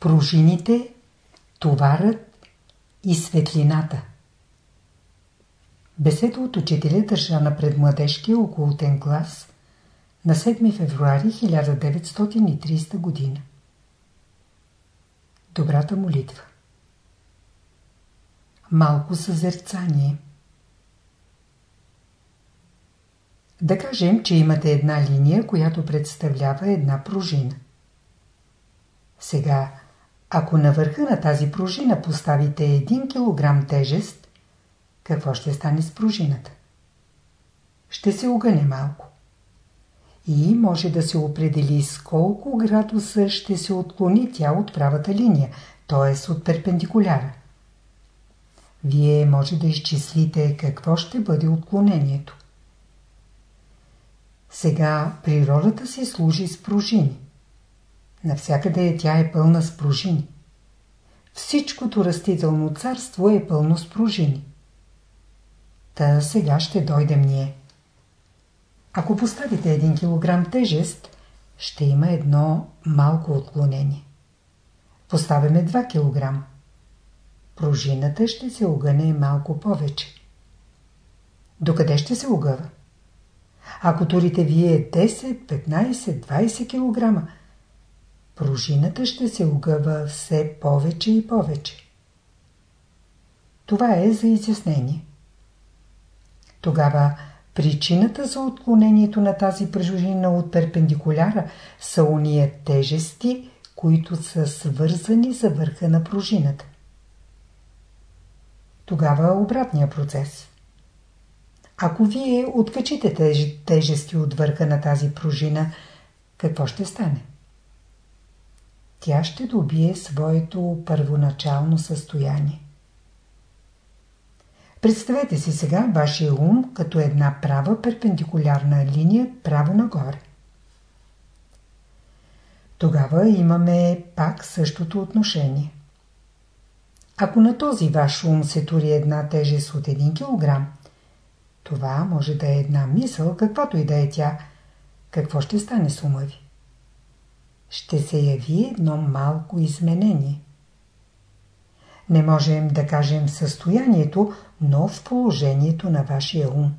пружините, товарът и светлината. Беседа от учителя държа на предмладежкия околотен клас на 7 февруари 1930 година. Добрата молитва Малко съзерцание Да кажем, че имате една линия, която представлява една пружина. Сега, ако на върха на тази пружина поставите 1 кг тежест, какво ще стане с пружината? Ще се огъне малко. И може да се определи с колко градуса ще се отклони тя от правата линия, т.е. от перпендикуляра. Вие може да изчислите какво ще бъде отклонението. Сега природата си служи с пружини. Навсякъде тя е пълна с пружини. Всичкото растително царство е пълно с пружини. Та сега ще дойдем ние. Ако поставите 1 кг тежест, ще има едно малко отклонение. Поставяме 2 кг. Пружината ще се огъне малко повече. Докъде ще се огъва? Ако турите вие 10, 15, 20 кг, пружината ще се огъва все повече и повече. Това е за изяснение. Тогава причината за отклонението на тази пружина от перпендикуляра са уния тежести, които са свързани за върха на пружината. Тогава обратния процес. Ако вие откачите теж, тежести от върха на тази пружина, какво ще стане? Тя ще добие своето първоначално състояние. Представете си сега вашия ум като една права перпендикулярна линия право нагоре. Тогава имаме пак същото отношение. Ако на този ваш ум се тури една тежест от 1 кг, това може да е една мисъл, каквато и да е тя. Какво ще стане с ума ви? Ще се яви едно малко изменение. Не можем да кажем състоянието, но в положението на вашия ум.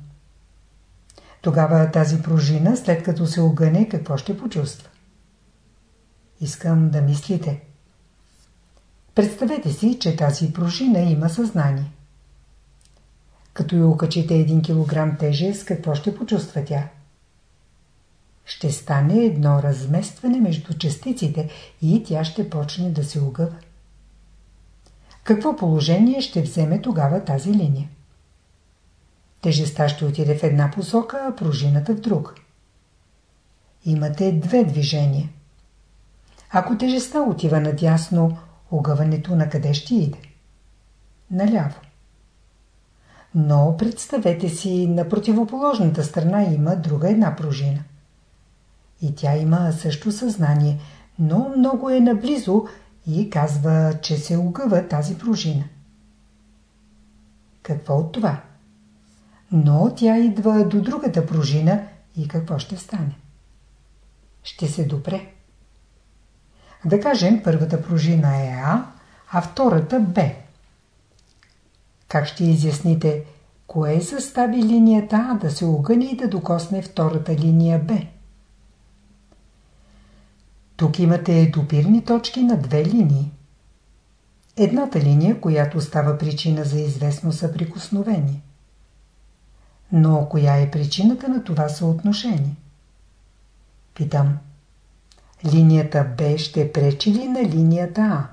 Тогава тази пружина, след като се огъне, какво ще почувства? Искам да мислите. Представете си, че тази пружина има съзнание. Като я окачите 1 кг тежест, какво ще почувства тя? Ще стане едно разместване между частиците и тя ще почне да се огъва. Какво положение ще вземе тогава тази линия? Тежестта ще отиде в една посока, а пружината в друг. Имате две движения. Ако тежестта отива надясно, огъването на къде ще иде? Наляво. Но представете си, на противоположната страна има друга една пружина. И тя има също съзнание, но много е наблизо и казва, че се огъва тази пружина. Какво от това? Но тя идва до другата пружина и какво ще стане? Ще се допре. Да кажем, първата пружина е А, а втората Б. Как ще изясните, кое състави линията А да се огъне и да докосне втората линия Б? Тук имате допирни точки на две линии. Едната линия, която става причина за известно съприкосновение. Но коя е причината на това съотношение? Питам. Линията Б ще пречи ли на линията А?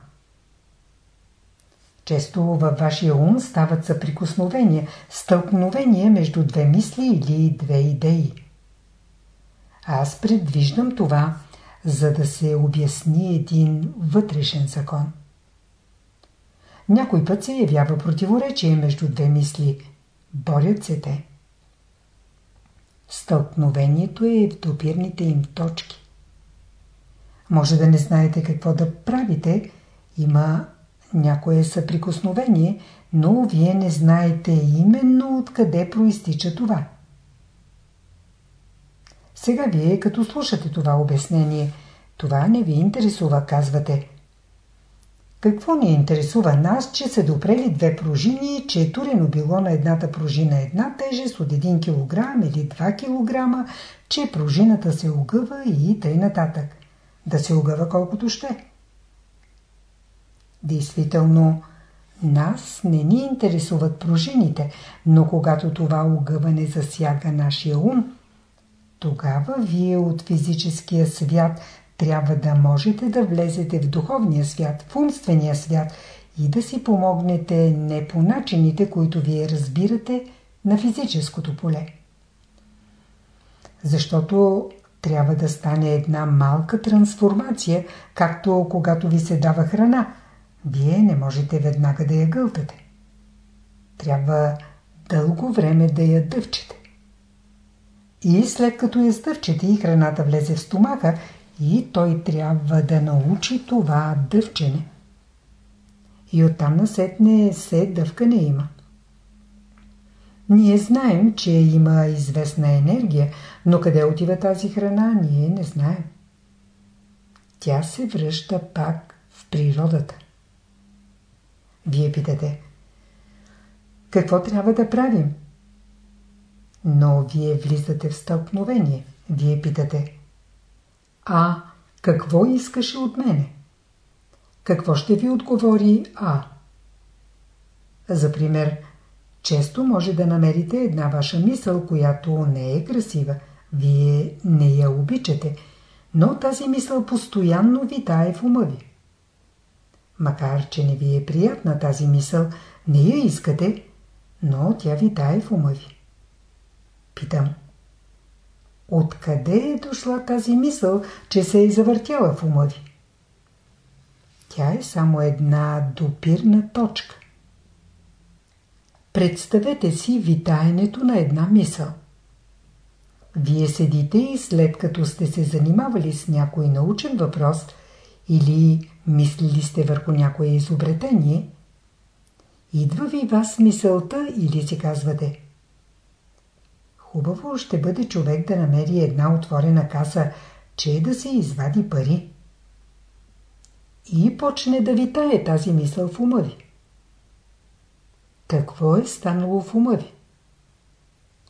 Често във вашия ум стават съприкосновения, стълкновения между две мисли или две идеи. Аз предвиждам това, за да се обясни един вътрешен закон. Някой път се явява противоречие между две мисли. Борят се те. Стълкновението е в допирните им точки. Може да не знаете какво да правите, има някое съприкосновение, но вие не знаете именно откъде проистича това. Сега вие, като слушате това обяснение, това не ви интересува, казвате. Какво ни интересува нас, че се допрели две пружини, че е турено било на едната пружина една тежест от 1 кг или 2 кг, че пружината се огъва и тъй нататък. Да се огъва колкото ще. Действително, нас не ни интересуват пружините, но когато това огъване засяга нашия ум, тогава вие от физическия свят трябва да можете да влезете в духовния свят, в умствения свят и да си помогнете не по начините, които вие разбирате на физическото поле. Защото трябва да стане една малка трансформация, както когато ви се дава храна. Вие не можете веднага да я гълтате. Трябва дълго време да я дъвчете. И след като я стъвчете и храната влезе в стомаха, и той трябва да научи това дъвчене. И оттам насетне се дъвкане има. Ние знаем, че има известна енергия, но къде отива тази храна, ние не знаем. Тя се връща пак в природата. Вие питате, какво трябва да правим? Но вие влизате в стълкновение. Вие питате, а какво искаше от мене? Какво ще ви отговори А? За пример, често може да намерите една ваша мисъл, която не е красива. Вие не я обичате, но тази мисъл постоянно витае в ума ви. Макар, че не ви е приятна тази мисъл, не я искате, но тя витае в ума ви. Питам. Откъде е дошла тази мисъл, че се е завъртяла в ума ви? Тя е само една допирна точка. Представете си витаенето на една мисъл. Вие седите и след като сте се занимавали с някой научен въпрос или мислили сте върху някое изобретение, идва ви вас мисълта или си казвате Хубаво ще бъде човек да намери една отворена каса, че да се извади пари. И почне да витае тази мисъл в ума ви. Какво е станало в ума ви?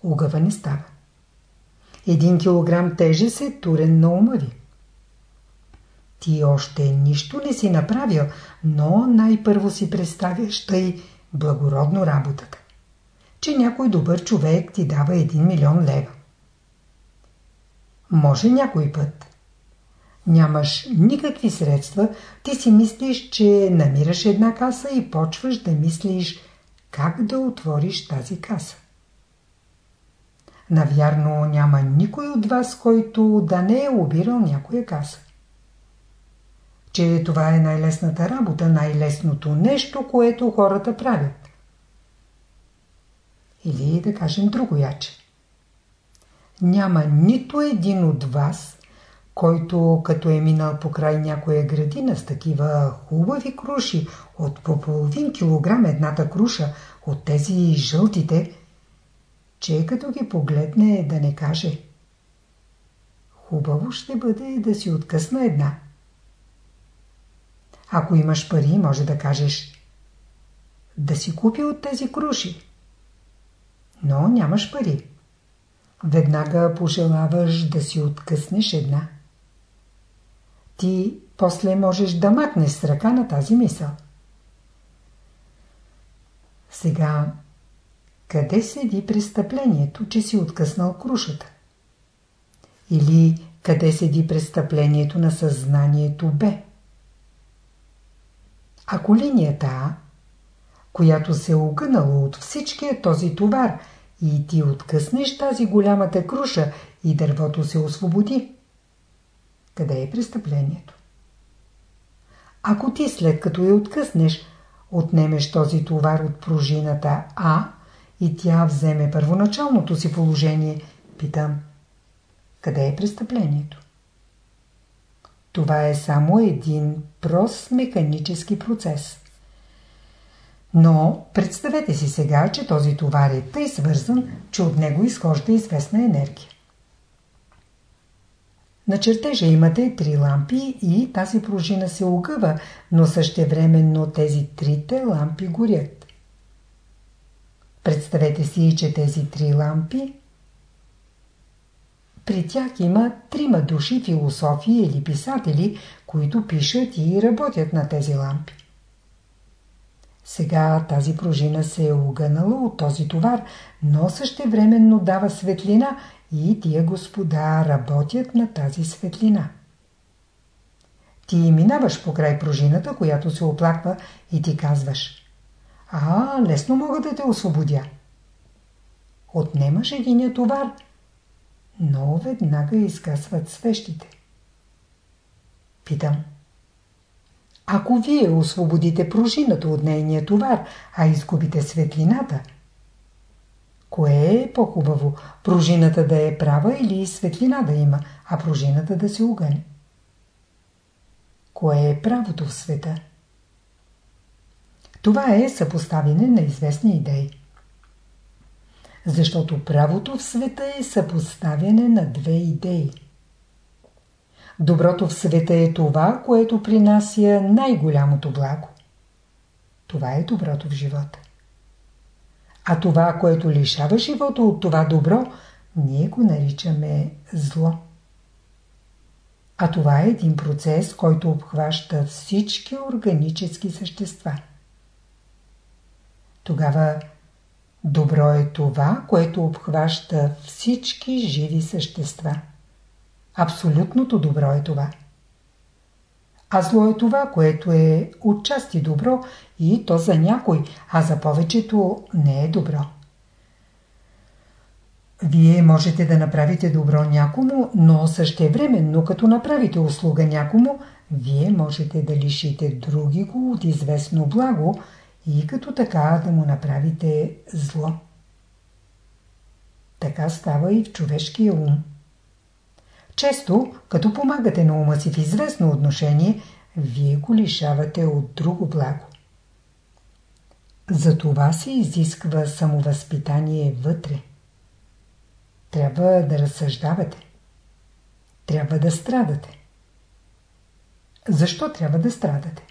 Угъва не става. Един килограм тежест е турен на ума ви. Ти още нищо не си направил, но най-първо си представяш тъй благородно работата че някой добър човек ти дава 1 милион лева. Може някой път. Нямаш никакви средства, ти си мислиш, че намираш една каса и почваш да мислиш как да отвориш тази каса. Навярно няма никой от вас, който да не е обирал някоя каса. Че това е най-лесната работа, най-лесното нещо, което хората правят. Или да кажем другояче. Няма нито един от вас, който като е минал по край някоя градина с такива хубави круши, от по половин килограм едната круша, от тези жълтите, че като ги погледне да не каже Хубаво ще бъде да си откъсна една. Ако имаш пари, може да кажеш да си купи от тези круши но нямаш пари. Веднага пожелаваш да си откъснеш една. Ти после можеш да махнеш с ръка на тази мисъл. Сега, къде седи престъплението, че си откъснал крушата? Или къде седи престъплението на съзнанието Б? Ако линията А която се е огънала от всичкия този товар и ти откъснеш тази голямата круша и дървото се освободи. Къде е престъплението? Ако ти след като я откъснеш, отнемеш този товар от пружината А и тя вземе първоначалното си положение, питам, къде е престъплението? Това е само един прост механически процес. Но представете си сега, че този товар е тъй свързан, че от него изхожда известна енергия. На чертежа имате три лампи и тази пружина се огъва, но същевременно тези трите лампи горят. Представете си, че тези три лампи при тях има трима души философи или писатели, които пишат и работят на тези лампи. Сега тази пружина се е огънала от този товар, но същевременно дава светлина и тия господа работят на тази светлина. Ти минаваш покрай пружината, която се оплаква и ти казваш А, лесно мога да те освободя. Отнемаш единия товар, но веднага изкасват свещите. Питам. Ако вие освободите пружината от нейния товар, а изгубите светлината, кое е по-хубаво? Пружината да е права или светлина да има, а пружината да се огъне? Кое е правото в света? Това е съпоставяне на известни идеи. Защото правото в света е съпоставяне на две идеи. Доброто в света е това, което принася най-голямото благо. Това е доброто в живота. А това, което лишава живота от това добро, ние го наричаме зло. А това е един процес, който обхваща всички органически същества. Тогава добро е това, което обхваща всички живи същества. Абсолютното добро е това. А зло е това, което е отчасти добро и то за някой, а за повечето не е добро. Вие можете да направите добро някому, но същевременно, като направите услуга някому, вие можете да лишите други го от известно благо и като така да му направите зло. Така става и в човешкия ум. Често, като помагате на ума си в известно отношение, вие го лишавате от друго благо. За това се изисква самовъзпитание вътре. Трябва да разсъждавате. Трябва да страдате. Защо трябва да страдате?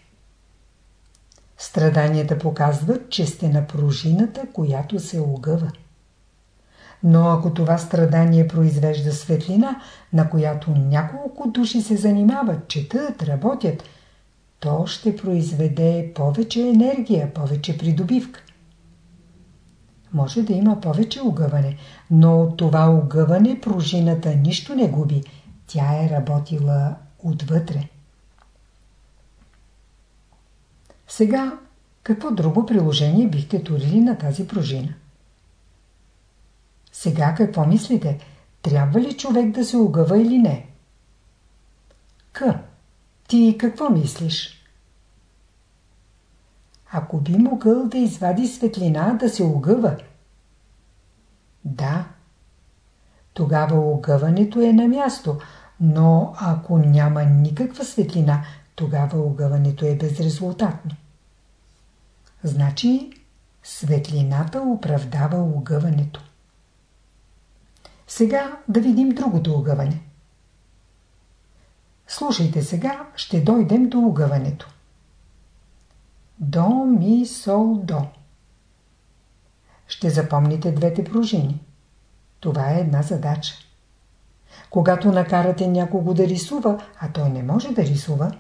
Страданията показват, че сте на пружината, която се огъва. Но ако това страдание произвежда светлина, на която няколко души се занимават, четат, работят, то ще произведе повече енергия, повече придобивка. Може да има повече огъване, но от това огъване пружината нищо не губи. Тя е работила отвътре. Сега, какво друго приложение бихте турили на тази пружина? Сега какво мислите? Трябва ли човек да се огъва или не? К. Ти какво мислиш? Ако би могъл да извади светлина, да се огъва. Да. Тогава огъването е на място, но ако няма никаква светлина, тогава огъването е безрезултатно. Значи светлината оправдава огъването. Сега да видим другото огъване. Слушайте сега, ще дойдем до огъването. До, ми, сол, до. Ще запомните двете пружини. Това е една задача. Когато накарате някого да рисува, а той не може да рисува,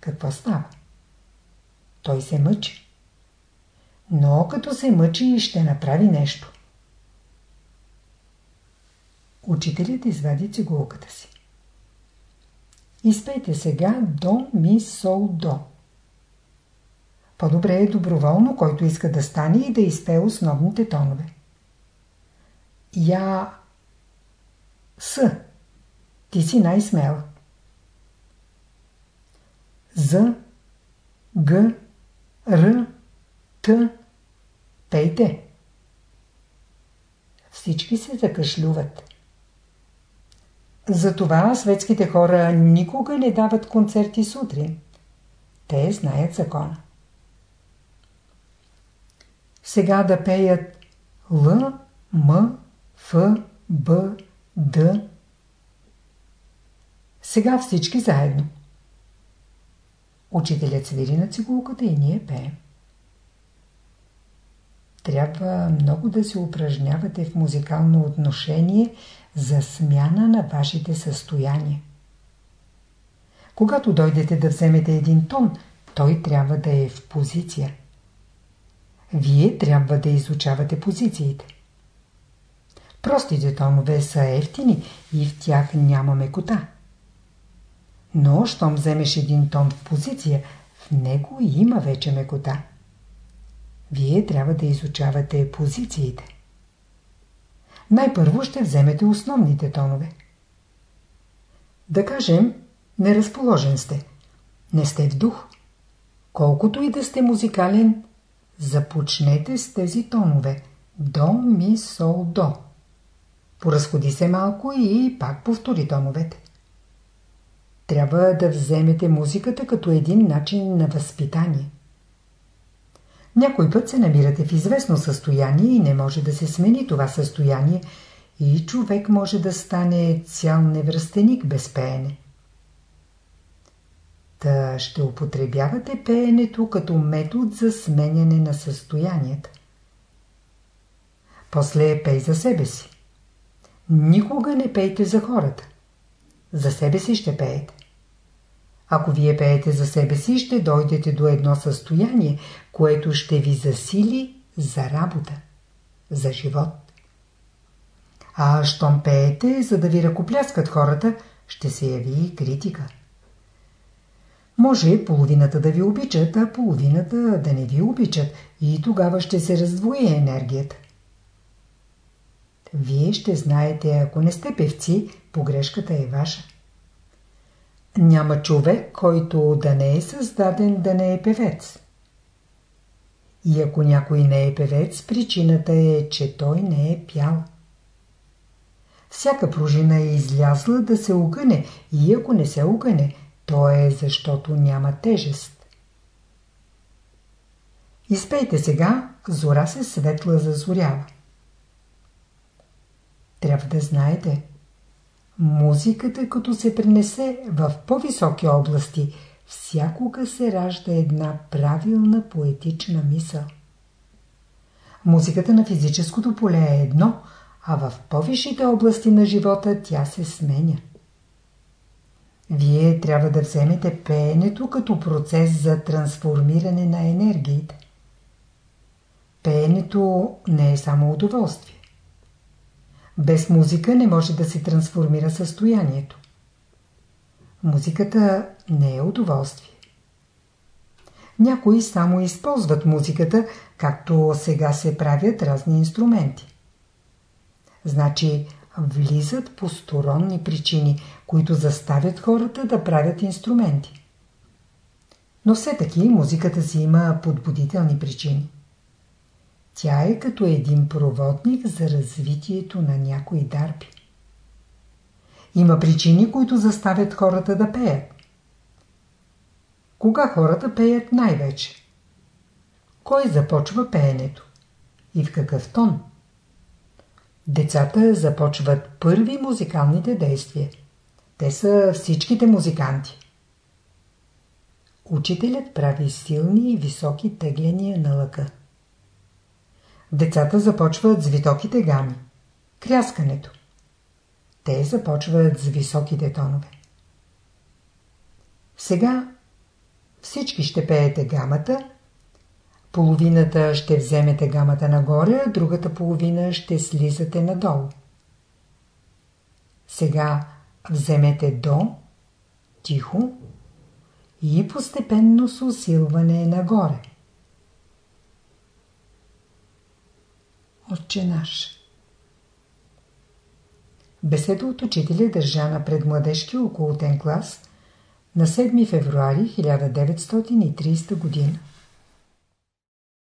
какво става? Той се мъчи. Но като се мъчи, ще направи нещо. Учителят извади цигулката си. Изпейте сега до, ми, сол, до. По-добре е доброволно, който иска да стане и да изпее основните тонове. Я... С. Ти си най-смела. З. Г. Р. Т. Пейте. Всички се закашлюват. Затова светските хора никога не дават концерти сутрин. Те знаят закона. Сега да пеят Л, М, Ф, Б, Д. Сега всички заедно. Учителят свири на цигулката и ние пеем. Трябва много да се упражнявате в музикално отношение за смяна на вашите състояния. Когато дойдете да вземете един тон, той трябва да е в позиция. Вие трябва да изучавате позициите. Простите тонове са ефтини и в тях няма мекота. Но, щом вземеш един тон в позиция, в него има вече мекота. Вие трябва да изучавате позициите. Най-първо ще вземете основните тонове. Да кажем, неразположен сте. Не сте в дух. Колкото и да сте музикален, започнете с тези тонове. До, ми, сол, до. Поразходи се малко и пак повтори тоновете. Трябва да вземете музиката като един начин на възпитание. Някой път се намирате в известно състояние и не може да се смени това състояние и човек може да стане цял невръстеник без пеене. Та ще употребявате пеенето като метод за сменяне на състоянията. После пей за себе си. Никога не пейте за хората. За себе си ще пеете. Ако вие пеете за себе си, ще дойдете до едно състояние, което ще ви засили за работа, за живот. А щом пеете, за да ви ръкопляскат хората, ще се яви и критика. Може половината да ви обичат, а половината да не ви обичат и тогава ще се раздвои енергията. Вие ще знаете, ако не сте певци, погрешката е ваша. Няма човек, който да не е създаден да не е певец. И ако някой не е певец, причината е, че той не е пял. Всяка пружина е излязла да се огъне и ако не се огъне, то е защото няма тежест. Изпейте сега, зора се светла зазорява. Трябва да знаете, музиката като се пренесе в по-високи области, всякога се ражда една правилна поетична мисъл. Музиката на физическото поле е едно, а в по-висшите области на живота тя се сменя. Вие трябва да вземете пеенето като процес за трансформиране на енергиите. Пеенето не е само удоволствие. Без музика не може да се трансформира състоянието. Музиката не е удоволствие. Някои само използват музиката, както сега се правят разни инструменти. Значи, влизат посторонни причини, които заставят хората да правят инструменти. Но все таки музиката си има подбудителни причини. Тя е като един проводник за развитието на някои дарби. Има причини, които заставят хората да пеят. Кога хората пеят най-вече? Кой започва пеенето? И в какъв тон? Децата започват първи музикалните действия. Те са всичките музиканти. Учителят прави силни и високи тегления на лъка. Децата започват с витоките гами. Кряскането. Те започват с високите тонове. Сега всички ще пеете гамата, половината ще вземете гамата нагоре, а другата половина ще слизате надолу. Сега вземете до, тихо и постепенно с усилване нагоре. Отче наш Беседа от учителя държана пред младежки околотен клас на 7 февруари 1930 година.